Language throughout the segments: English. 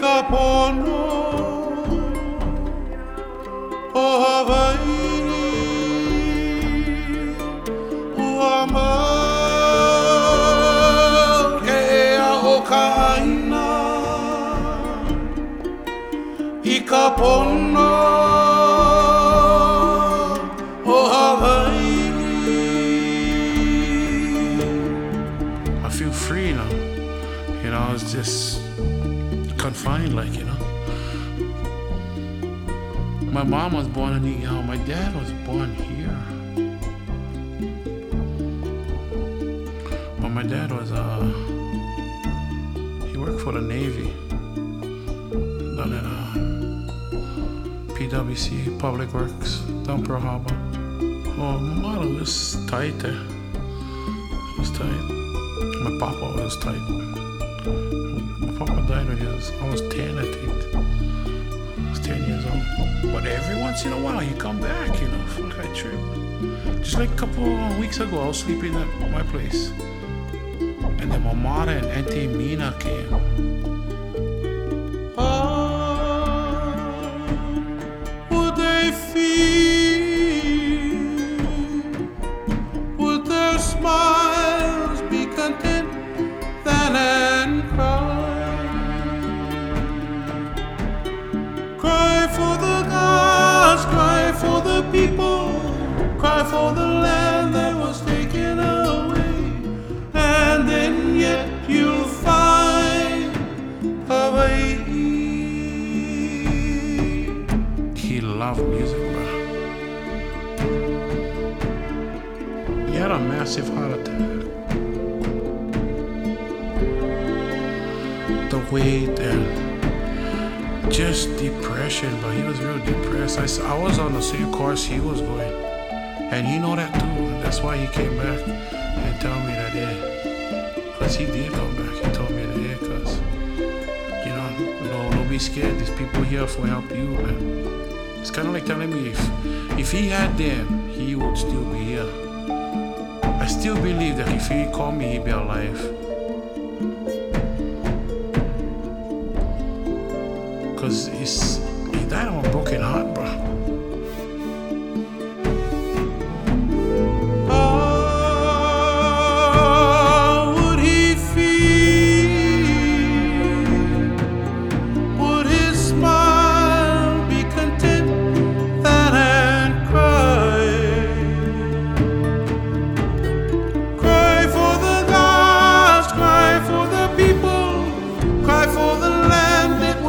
i pono o oh, Hawaii. Ua mau ke ea o ka aina i feel free, know. You know, it's just confined, like, you know. My mom was born in Niihau. My dad was born here. But my dad was, uh, he worked for the Navy. Done at, uh, PWC, Public Works, down Pearl Harbor. Oh, my mother was tight there. It was tight. My papa was tight. Papa died when he was, almost 10, I think. I was 10 years old. But every once in a while, you come back, you know, fuck, I trip. Just like a couple of weeks ago, I was sleeping at my place. And then my mother and Auntie Mina came. Music, bro. He had a massive heart attack. The weight and just depression, but he was real depressed. I was on the same course he was going, and he know that too. That's why he came back and tell me that, yeah, because he did come back. He told me that, yeah, because, you know, no, don't be scared. These people here for help you, man. It's kind of like telling me if if he had them, he would still be here. I still believe that if he called me, he'd be alive. Cause he's he died of a broken heart,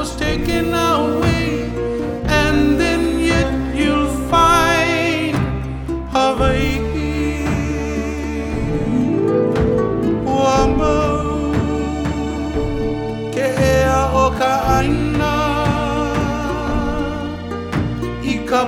was taken away, and then yet you'll find Hawaii. Ua mau ke ea o ka aina. I ka